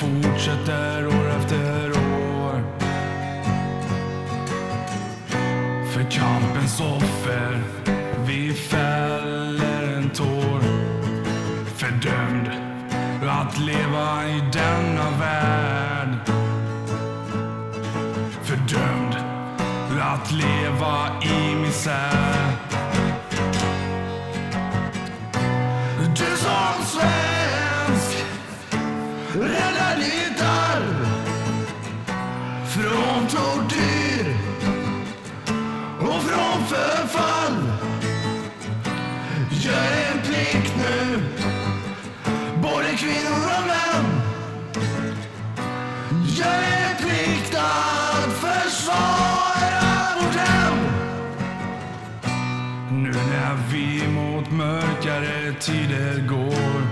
fortsätter år efter år. För kampens offer, vi fäller en tår. Fördömd att leva i denna värld. Fördömd att leva i misär. Från tortyr och från förfall. Gör en plikt nu, både kvinnor och män. Gör en plikt att försvara vårt hem. Nu när vi mot mörkare tider går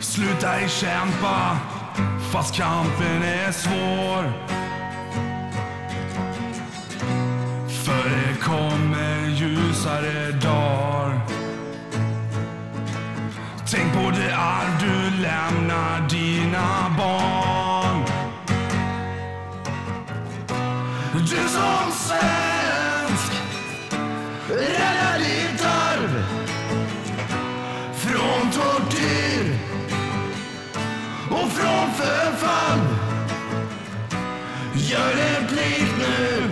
Sluta i kämpa fast kampen är svår. För det kommer ljusare dagar. Tänk på det arv du lämnar dina barn. Du som säger och förfall. Gör en plikt nu,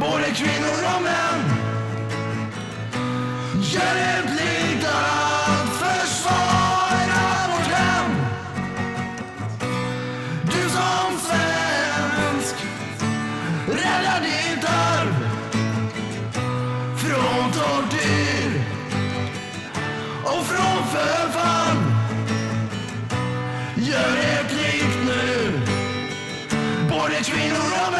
både kvinnor och män. Gör en plikt att försvara vårt hem. Du som svensk, rädda ditt arv från tortyr och från förfall Gör det plikt nu, både kvinnor och män